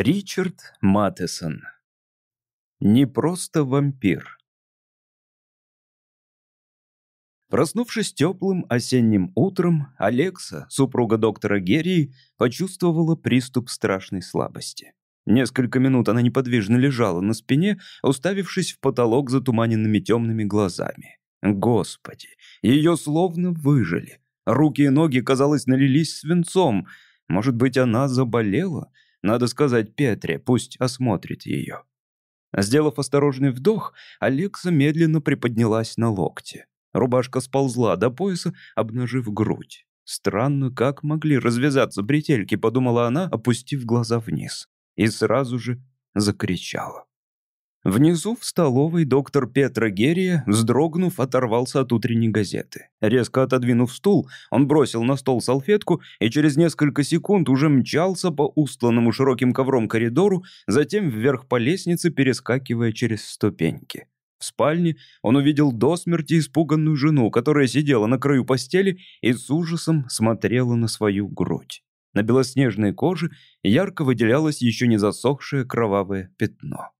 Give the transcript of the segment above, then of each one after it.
Ричард Маттесон. Не просто вампир. Проснувшись теплым осенним утром, Алекса, супруга доктора Герии, почувствовала приступ страшной слабости. Несколько минут она неподвижно лежала на спине, уставившись в потолок затуманенными темными глазами. Господи, ее словно выжили. Руки и ноги, казалось, налились свинцом. Может быть, она заболела? Надо сказать Петре, пусть осмотрит ее. Сделав осторожный вдох, Алекса медленно приподнялась на локте. Рубашка сползла до пояса, обнажив грудь. Странно, как могли развязаться бретельки, подумала она, опустив глаза вниз. И сразу же закричала. Внизу в столовой доктор Петра Герия, вздрогнув, оторвался от утренней газеты. Резко отодвинув стул, он бросил на стол салфетку и через несколько секунд уже мчался по устланному широким ковром коридору, затем вверх по лестнице, перескакивая через ступеньки. В спальне он увидел до смерти испуганную жену, которая сидела на краю постели и с ужасом смотрела на свою грудь. На белоснежной коже ярко выделялось еще не засохшее кровавое пятно.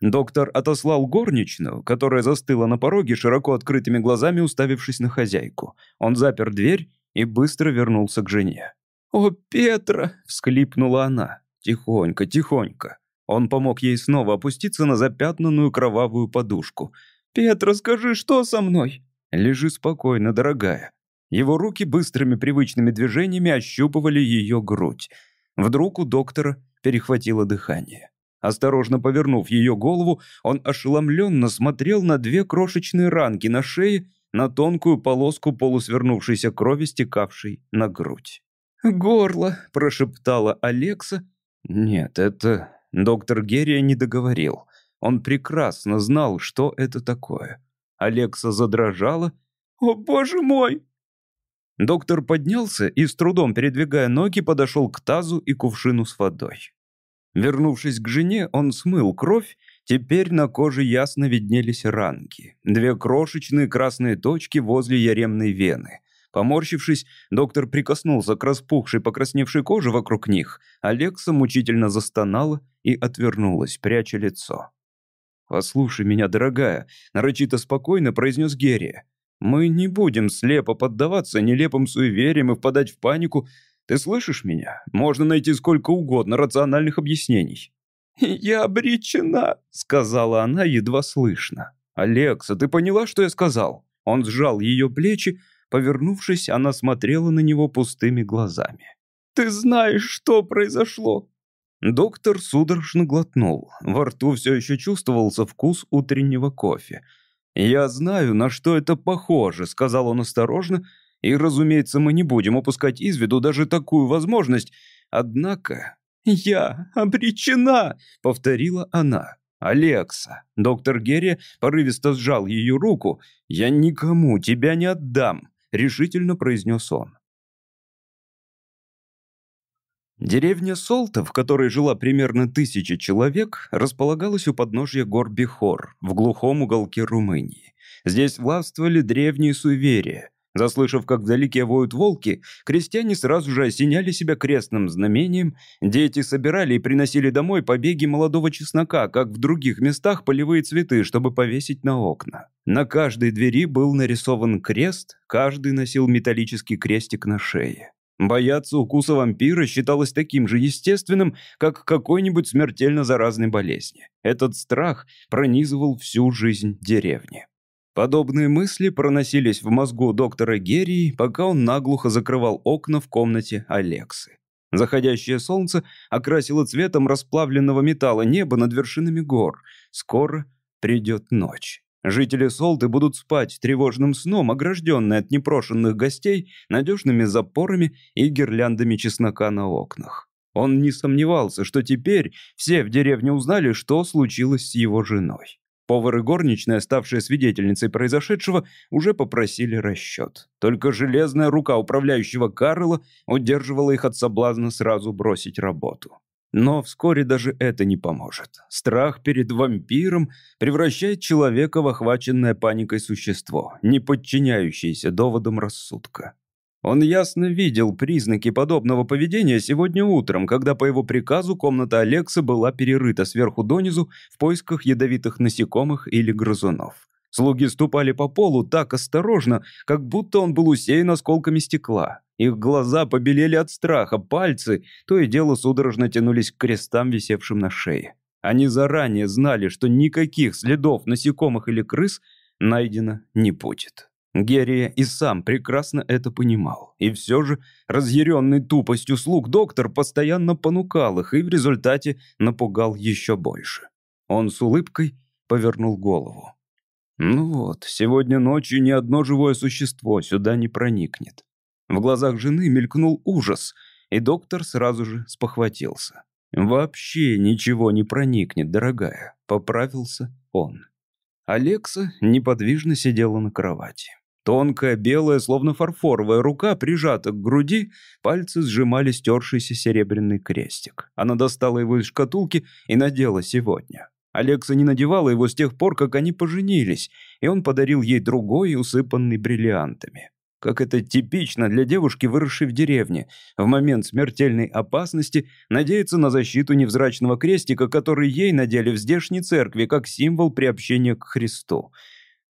Доктор отослал горничную, которая застыла на пороге, широко открытыми глазами уставившись на хозяйку. Он запер дверь и быстро вернулся к жене. «О, Петра!» — всклипнула она. Тихонько, тихонько. Он помог ей снова опуститься на запятнанную кровавую подушку. «Петра, скажи, что со мной?» «Лежи спокойно, дорогая». Его руки быстрыми привычными движениями ощупывали ее грудь. Вдруг у доктора перехватило дыхание. Осторожно повернув ее голову, он ошеломленно смотрел на две крошечные ранки на шее, на тонкую полоску полусвернувшейся крови, стекавшей на грудь. «Горло!» – прошептала Алекса. «Нет, это...» Доктор Герия не договорил. Он прекрасно знал, что это такое. Алекса задрожала. «О, боже мой!» Доктор поднялся и, с трудом передвигая ноги, подошел к тазу и кувшину с водой. Вернувшись к жене, он смыл кровь, теперь на коже ясно виднелись ранки. Две крошечные красные точки возле яремной вены. Поморщившись, доктор прикоснулся к распухшей, покрасневшей коже вокруг них. Алекса мучительно застонала и отвернулась, пряча лицо. «Послушай меня, дорогая», — нарочито спокойно произнес Герри. «Мы не будем слепо поддаваться нелепым суевериям и впадать в панику, ты слышишь меня? Можно найти сколько угодно рациональных объяснений». «Я обречена», — сказала она едва слышно. «Алекса, ты поняла, что я сказал?» Он сжал ее плечи. Повернувшись, она смотрела на него пустыми глазами. «Ты знаешь, что произошло?» Доктор судорожно глотнул. Во рту все еще чувствовался вкус утреннего кофе. «Я знаю, на что это похоже», — сказал он осторожно, и, разумеется, мы не будем упускать из виду даже такую возможность. Однако... «Я обречена!» — повторила она. «Алекса!» — доктор Герри порывисто сжал ее руку. «Я никому тебя не отдам!» — решительно произнес он. Деревня Солта, в которой жила примерно тысяча человек, располагалась у подножья гор Бихор, в глухом уголке Румынии. Здесь властвовали древние суеверия. Заслышав, как вдалеке воют волки, крестьяне сразу же осеняли себя крестным знамением, дети собирали и приносили домой побеги молодого чеснока, как в других местах полевые цветы, чтобы повесить на окна. На каждой двери был нарисован крест, каждый носил металлический крестик на шее. Бояться укуса вампира считалось таким же естественным, как какой-нибудь смертельно заразной болезни. Этот страх пронизывал всю жизнь деревни. Подобные мысли проносились в мозгу доктора Герии, пока он наглухо закрывал окна в комнате Алексы. Заходящее солнце окрасило цветом расплавленного металла небо над вершинами гор. Скоро придет ночь. Жители Солты будут спать тревожным сном, огражденные от непрошенных гостей надежными запорами и гирляндами чеснока на окнах. Он не сомневался, что теперь все в деревне узнали, что случилось с его женой. Повар и горничная, ставшие свидетельницей произошедшего, уже попросили расчет. Только железная рука управляющего Карла удерживала их от соблазна сразу бросить работу. Но вскоре даже это не поможет. Страх перед вампиром превращает человека в охваченное паникой существо, не подчиняющееся доводам рассудка. Он ясно видел признаки подобного поведения сегодня утром, когда по его приказу комната Алекса была перерыта сверху донизу в поисках ядовитых насекомых или грызунов. Слуги ступали по полу так осторожно, как будто он был усеян осколками стекла. Их глаза побелели от страха, пальцы то и дело судорожно тянулись к крестам, висевшим на шее. Они заранее знали, что никаких следов насекомых или крыс найдено не будет. Герия и сам прекрасно это понимал. И все же, разъяренный тупостью слуг, доктор постоянно понукал их и в результате напугал еще больше. Он с улыбкой повернул голову. «Ну вот, сегодня ночью ни одно живое существо сюда не проникнет». В глазах жены мелькнул ужас, и доктор сразу же спохватился. «Вообще ничего не проникнет, дорогая», — поправился он. Алекса неподвижно сидела на кровати. Тонкая, белая, словно фарфоровая рука прижата к груди, пальцы сжимали стершийся серебряный крестик. Она достала его из шкатулки и надела сегодня. Алекса не надевала его с тех пор, как они поженились, и он подарил ей другой, усыпанный бриллиантами как это типично для девушки, выросшей в деревне, в момент смертельной опасности надеяться на защиту невзрачного крестика, который ей надели в здешней церкви, как символ приобщения к Христу.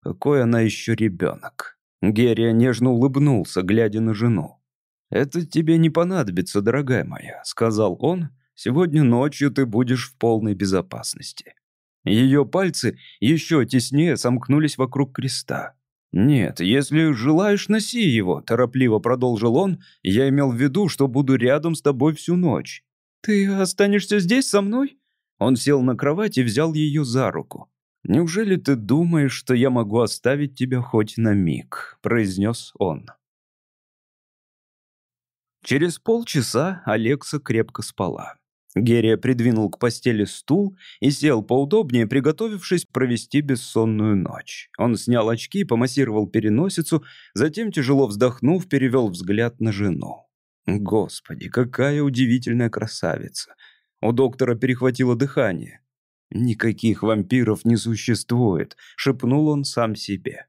Какой она еще ребенок. Герия нежно улыбнулся, глядя на жену. «Это тебе не понадобится, дорогая моя», — сказал он. «Сегодня ночью ты будешь в полной безопасности». Ее пальцы еще теснее сомкнулись вокруг креста. «Нет, если желаешь, носи его», — торопливо продолжил он. «Я имел в виду, что буду рядом с тобой всю ночь». «Ты останешься здесь со мной?» Он сел на кровать и взял ее за руку. «Неужели ты думаешь, что я могу оставить тебя хоть на миг?» — произнес он. Через полчаса Алекса крепко спала. Герия придвинул к постели стул и сел поудобнее, приготовившись провести бессонную ночь. Он снял очки, помассировал переносицу, затем, тяжело вздохнув, перевел взгляд на жену. Господи, какая удивительная красавица! У доктора перехватило дыхание. «Никаких вампиров не существует», — шепнул он сам себе.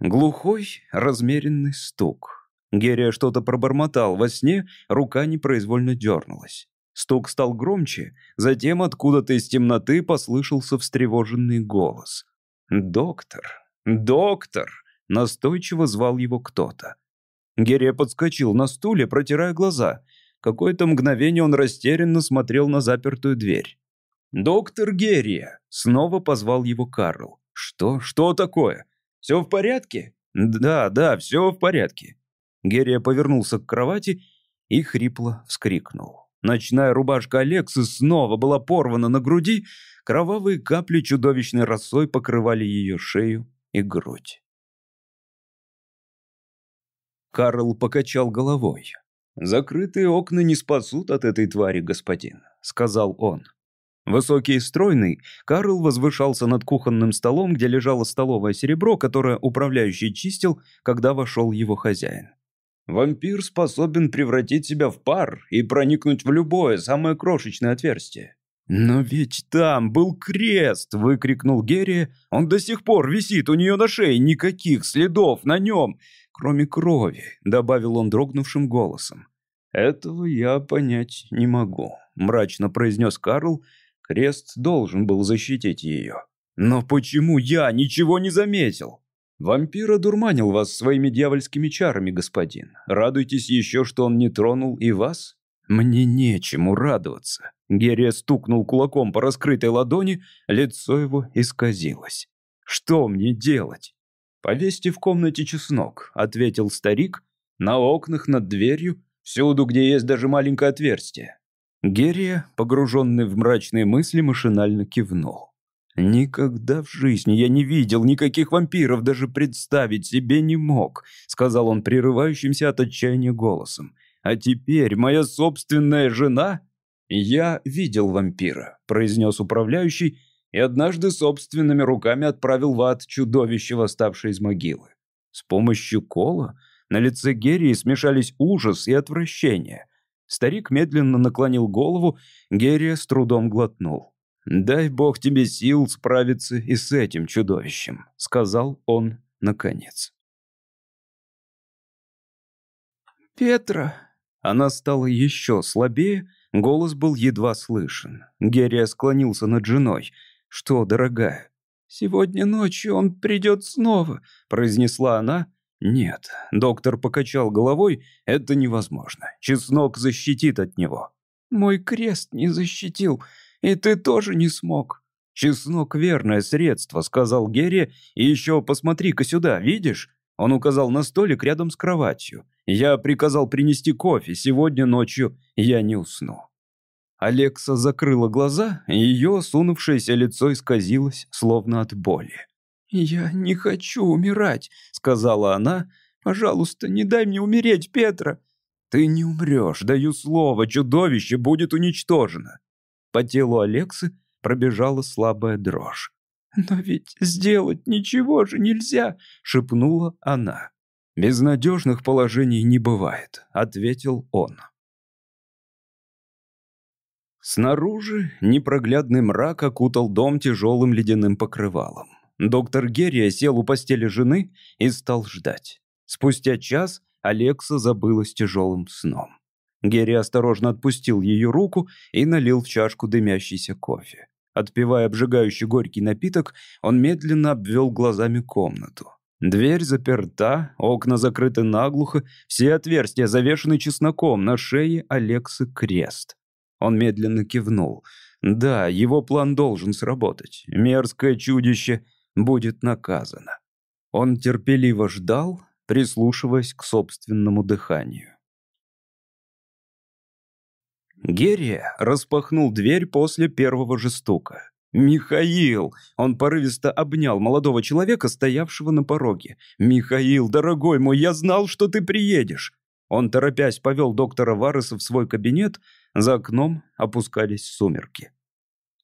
Глухой, размеренный стук. Герия что-то пробормотал во сне, рука непроизвольно дернулась. Стук стал громче, затем откуда-то из темноты послышался встревоженный голос. «Доктор! Доктор!» — настойчиво звал его кто-то. Герия подскочил на стуле, протирая глаза. Какое-то мгновение он растерянно смотрел на запертую дверь. «Доктор Герия!» — снова позвал его Карл. «Что? Что такое? Все в порядке?» «Да, да, все в порядке». Герия повернулся к кровати и хрипло вскрикнул. Ночная рубашка Алексы снова была порвана на груди, кровавые капли чудовищной росой покрывали ее шею и грудь. Карл покачал головой. «Закрытые окна не спасут от этой твари, господин», — сказал он. Высокий и стройный, Карл возвышался над кухонным столом, где лежало столовое серебро, которое управляющий чистил, когда вошел его хозяин. Вампир способен превратить себя в пар и проникнуть в любое, самое крошечное отверстие. «Но ведь там был крест!» — выкрикнул Герри. «Он до сих пор висит у нее на шее, никаких следов на нем, кроме крови», — добавил он дрогнувшим голосом. «Этого я понять не могу», — мрачно произнес Карл. «Крест должен был защитить ее». «Но почему я ничего не заметил?» «Вампир одурманил вас своими дьявольскими чарами, господин. Радуйтесь еще, что он не тронул и вас?» «Мне нечему радоваться». Герия стукнул кулаком по раскрытой ладони, лицо его исказилось. «Что мне делать?» «Повесьте в комнате чеснок», — ответил старик. «На окнах, над дверью, всюду, где есть даже маленькое отверстие». Герия, погруженный в мрачные мысли, машинально кивнул. «Никогда в жизни я не видел никаких вампиров, даже представить себе не мог», сказал он прерывающимся от отчаяния голосом. «А теперь моя собственная жена...» «Я видел вампира», произнес управляющий, и однажды собственными руками отправил в ад чудовище, восставшее из могилы. С помощью кола на лице Герии смешались ужас и отвращение. Старик медленно наклонил голову, Герия с трудом глотнул. «Дай бог тебе сил справиться и с этим чудовищем», — сказал он наконец. Петра!» Она стала еще слабее, голос был едва слышен. Герия склонился над женой. «Что, дорогая?» «Сегодня ночью он придет снова», — произнесла она. «Нет», — доктор покачал головой, — «это невозможно. Чеснок защитит от него». «Мой крест не защитил, и ты тоже не смог». «Чеснок — верное средство», — сказал Герри. «И еще посмотри-ка сюда, видишь? Он указал на столик рядом с кроватью. «Я приказал принести кофе. Сегодня ночью я не усну». Алекса закрыла глаза, и ее сунувшееся лицо исказилось, словно от боли. «Я не хочу умирать», — сказала она. «Пожалуйста, не дай мне умереть, Петра». «Ты не умрешь, даю слово, чудовище будет уничтожено». По телу Алексы пробежала слабая дрожь. «Но ведь сделать ничего же нельзя», — шепнула она. «Безнадежных положений не бывает», — ответил он. Снаружи непроглядный мрак окутал дом тяжелым ледяным покрывалом. Доктор Герия сел у постели жены и стал ждать. Спустя час Алекса забылась тяжелым сном. Герри осторожно отпустил ее руку и налил в чашку дымящийся кофе. Отпивая обжигающий горький напиток, он медленно обвел глазами комнату. Дверь заперта, окна закрыты наглухо, все отверстия завешены чесноком, на шее Алексы крест. Он медленно кивнул. Да, его план должен сработать. Мерзкое чудище будет наказано. Он терпеливо ждал, прислушиваясь к собственному дыханию. Герия распахнул дверь после первого же стука. «Михаил!» Он порывисто обнял молодого человека, стоявшего на пороге. «Михаил, дорогой мой, я знал, что ты приедешь!» Он, торопясь, повел доктора Вареса в свой кабинет. За окном опускались сумерки.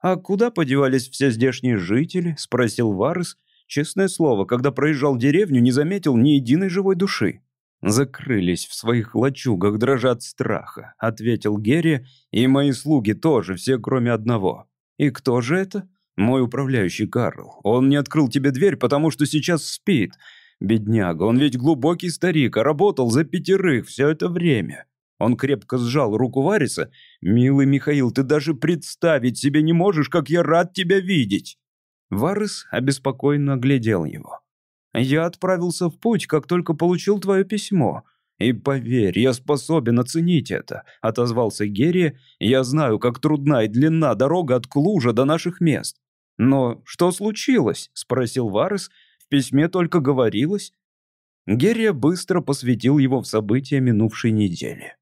«А куда подевались все здешние жители?» — спросил Варес. Честное слово, когда проезжал деревню, не заметил ни единой живой души. «Закрылись в своих лачугах, дрожат страха», — ответил Герри, «и мои слуги тоже, все кроме одного». «И кто же это?» «Мой управляющий Карл. Он не открыл тебе дверь, потому что сейчас спит. Бедняга, он ведь глубокий старик, а работал за пятерых все это время». Он крепко сжал руку Вариса. «Милый Михаил, ты даже представить себе не можешь, как я рад тебя видеть!» Варис обеспокоенно глядел его. Я отправился в путь, как только получил твое письмо. И поверь, я способен оценить это», — отозвался Герри. «Я знаю, как трудна и длинна дорога от Клужа до наших мест». «Но что случилось?» — спросил Варес. «В письме только говорилось». Герри быстро посвятил его в события минувшей недели.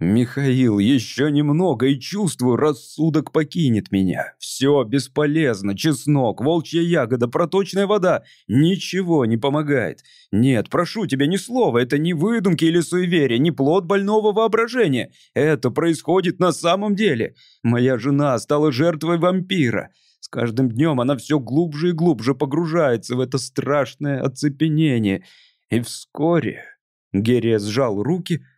«Михаил, еще немного, и чувствую, рассудок покинет меня. Все бесполезно, чеснок, волчья ягода, проточная вода. Ничего не помогает. Нет, прошу тебя, ни слова, это не выдумки или суеверия, не плод больного воображения. Это происходит на самом деле. Моя жена стала жертвой вампира. С каждым днем она все глубже и глубже погружается в это страшное оцепенение. И вскоре...» Герия сжал руки —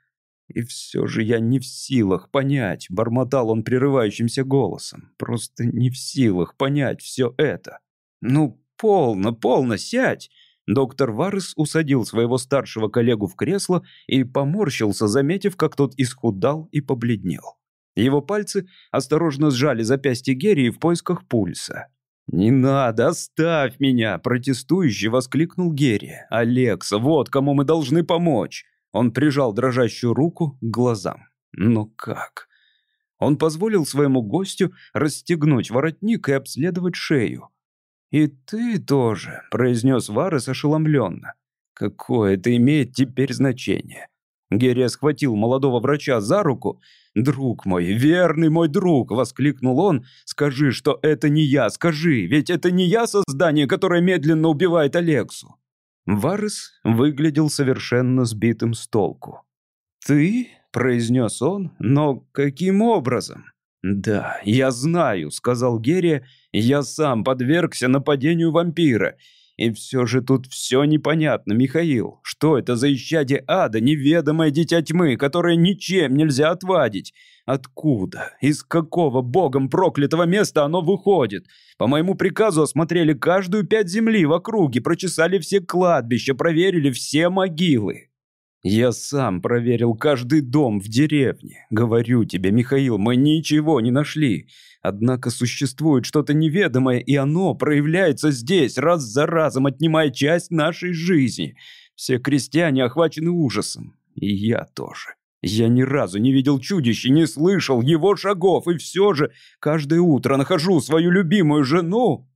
и все же я не в силах понять, бормотал он прерывающимся голосом. Просто не в силах понять все это. Ну, полно, полно, сядь. Доктор Варес усадил своего старшего коллегу в кресло и поморщился, заметив, как тот исхудал и побледнел. Его пальцы осторожно сжали запястье Герри в поисках пульса. «Не надо, оставь меня!» – протестующий воскликнул Герри. «Алекса, вот кому мы должны помочь!» Он прижал дрожащую руку к глазам. Но как? Он позволил своему гостю расстегнуть воротник и обследовать шею. «И ты тоже», — произнес Варес ошеломленно. «Какое это имеет теперь значение?» Герия схватил молодого врача за руку. «Друг мой, верный мой друг!» — воскликнул он. «Скажи, что это не я, скажи, ведь это не я создание, которое медленно убивает Алексу!» Варес выглядел совершенно сбитым с толку. «Ты?» — произнес он. «Но каким образом?» «Да, я знаю», — сказал Герри. «Я сам подвергся нападению вампира. И все же тут все непонятно, Михаил. Что это за исчадие ада, неведомое дитя тьмы, которое ничем нельзя отвадить? Откуда? Из какого богом проклятого места оно выходит? По моему приказу осмотрели каждую пять земли в округе, прочесали все кладбища, проверили все могилы. Я сам проверил каждый дом в деревне. Говорю тебе, Михаил, мы ничего не нашли. Однако существует что-то неведомое, и оно проявляется здесь, раз за разом отнимая часть нашей жизни. Все крестьяне охвачены ужасом. И я тоже. Я ни разу не видел чудища, не слышал его шагов, и все же каждое утро нахожу свою любимую жену.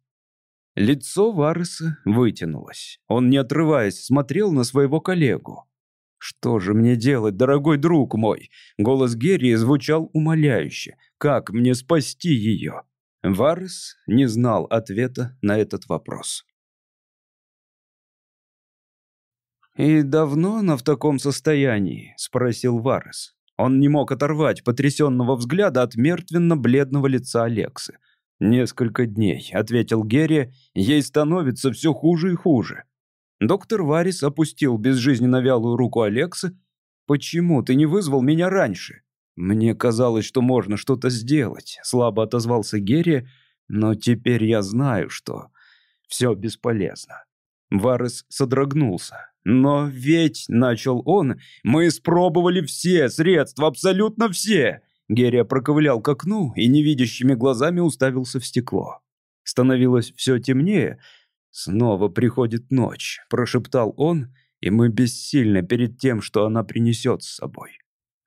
Лицо Вареса вытянулось. Он, не отрываясь, смотрел на своего коллегу. «Что же мне делать, дорогой друг мой?» Голос Герри звучал умоляюще. «Как мне спасти ее?» Варес не знал ответа на этот вопрос. «И давно она в таком состоянии?» — спросил Варес. Он не мог оторвать потрясенного взгляда от мертвенно-бледного лица Алексы. «Несколько дней», — ответил Герри, — «ей становится все хуже и хуже». Доктор Варис опустил безжизненно вялую руку Алекса. «Почему ты не вызвал меня раньше?» «Мне казалось, что можно что-то сделать», — слабо отозвался Герри, «но теперь я знаю, что все бесполезно». Варес содрогнулся. «Но ведь», — начал он, — «мы испробовали все средства, абсолютно все!» Герия проковылял к окну и невидящими глазами уставился в стекло. Становилось все темнее, «Снова приходит ночь», — прошептал он, «и мы бессильны перед тем, что она принесет с собой».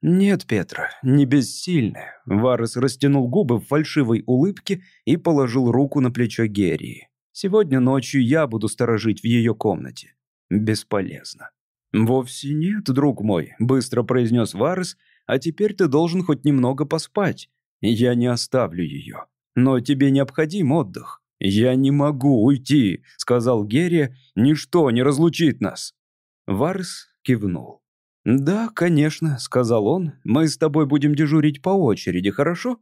«Нет, Петра, не бессильны». Варес растянул губы в фальшивой улыбке и положил руку на плечо Герии. «Сегодня ночью я буду сторожить в ее комнате». «Бесполезно». «Вовсе нет, друг мой», — быстро произнес Варес, «а теперь ты должен хоть немного поспать. Я не оставлю ее. Но тебе необходим отдых. «Я не могу уйти», — сказал Герри, — «ничто не разлучит нас». Варс кивнул. «Да, конечно», — сказал он, — «мы с тобой будем дежурить по очереди, хорошо?»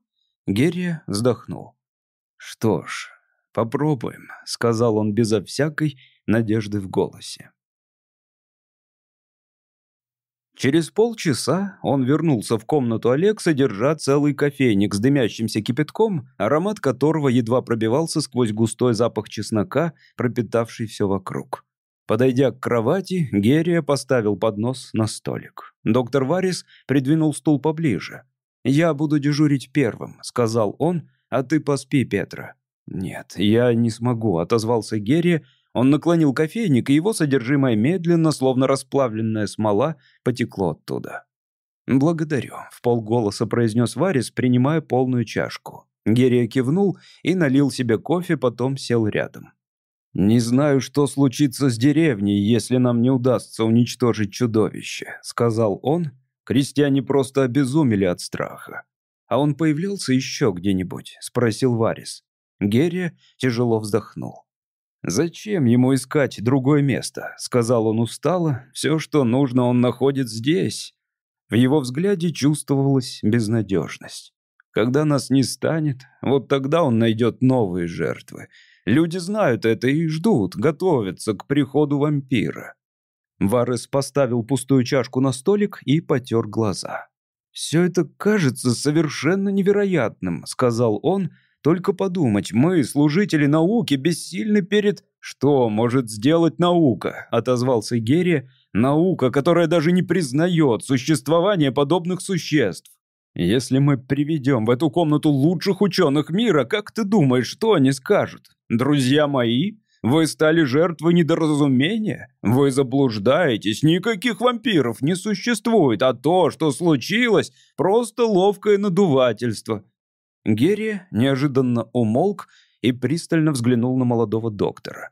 Герри вздохнул. «Что ж, попробуем», — сказал он безо всякой надежды в голосе. Через полчаса он вернулся в комнату Алекса, держа целый кофейник с дымящимся кипятком, аромат которого едва пробивался сквозь густой запах чеснока, пропитавший все вокруг. Подойдя к кровати, Герия поставил поднос на столик. Доктор Варис придвинул стул поближе. «Я буду дежурить первым», — сказал он, — «а ты поспи, Петра». «Нет, я не смогу», — отозвался Герия, он наклонил кофейник, и его содержимое медленно, словно расплавленная смола, потекло оттуда. «Благодарю», — в полголоса произнес Варис, принимая полную чашку. Герия кивнул и налил себе кофе, потом сел рядом. «Не знаю, что случится с деревней, если нам не удастся уничтожить чудовище», — сказал он. Крестьяне просто обезумели от страха. «А он появлялся еще где-нибудь?» — спросил Варис. Герия тяжело вздохнул. «Зачем ему искать другое место?» — сказал он устало. «Все, что нужно, он находит здесь». В его взгляде чувствовалась безнадежность. Когда нас не станет, вот тогда он найдет новые жертвы. Люди знают это и ждут, готовятся к приходу вампира. Варес поставил пустую чашку на столик и потер глаза. «Все это кажется совершенно невероятным», — сказал он, — только подумать, мы, служители науки, бессильны перед... Что может сделать наука? Отозвался Герри. Наука, которая даже не признает существование подобных существ. Если мы приведем в эту комнату лучших ученых мира, как ты думаешь, что они скажут? Друзья мои, вы стали жертвой недоразумения? Вы заблуждаетесь, никаких вампиров не существует, а то, что случилось, просто ловкое надувательство. Герри неожиданно умолк и пристально взглянул на молодого доктора.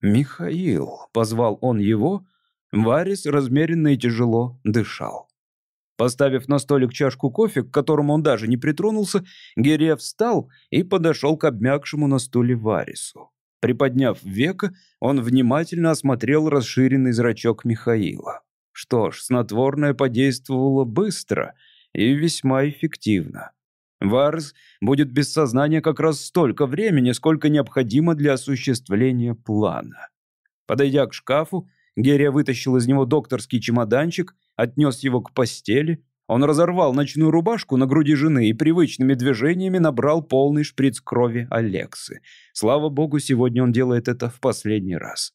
«Михаил», — позвал он его, Варис размеренно и тяжело дышал. Поставив на столик чашку кофе, к которому он даже не притронулся, Герия встал и подошел к обмякшему на стуле Варису. Приподняв века, он внимательно осмотрел расширенный зрачок Михаила. Что ж, снотворное подействовало быстро и весьма эффективно. Варс будет без сознания как раз столько времени, сколько необходимо для осуществления плана. Подойдя к шкафу, Герия вытащил из него докторский чемоданчик, отнес его к постели. Он разорвал ночную рубашку на груди жены и привычными движениями набрал полный шприц крови Алексы. Слава богу, сегодня он делает это в последний раз.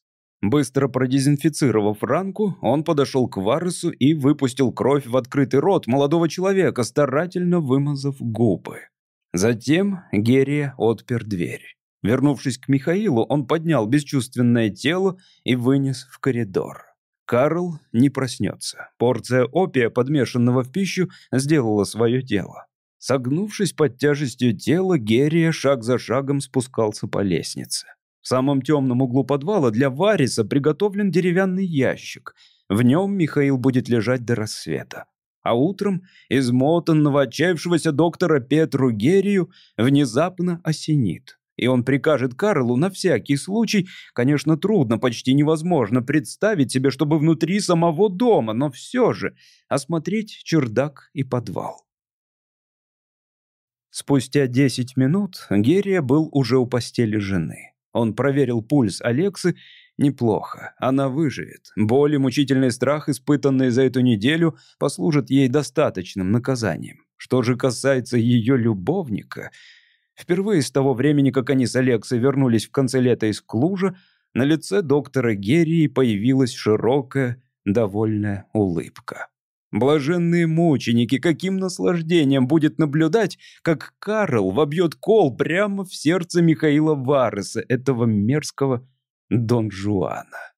Быстро продезинфицировав ранку, он подошел к Варесу и выпустил кровь в открытый рот молодого человека, старательно вымазав губы. Затем Герия отпер дверь. Вернувшись к Михаилу, он поднял бесчувственное тело и вынес в коридор. Карл не проснется. Порция опия, подмешанного в пищу, сделала свое дело. Согнувшись под тяжестью тела, Герия шаг за шагом спускался по лестнице. В самом темном углу подвала для Вариса приготовлен деревянный ящик. В нем Михаил будет лежать до рассвета. А утром измотанного, отчаявшегося доктора Петру Герию внезапно осенит. И он прикажет Карлу на всякий случай, конечно, трудно, почти невозможно представить себе, чтобы внутри самого дома, но все же осмотреть чердак и подвал. Спустя десять минут Герия был уже у постели жены. Он проверил пульс Алексы. Неплохо. Она выживет. Боль и мучительный страх, испытанные за эту неделю, послужат ей достаточным наказанием. Что же касается ее любовника... Впервые с того времени, как они с Алексой вернулись в конце лета из Клужа, на лице доктора Герии появилась широкая, довольная улыбка. Блаженные мученики, каким наслаждением будет наблюдать, как Карл вобьет кол прямо в сердце Михаила Вареса, этого мерзкого Дон Жуана.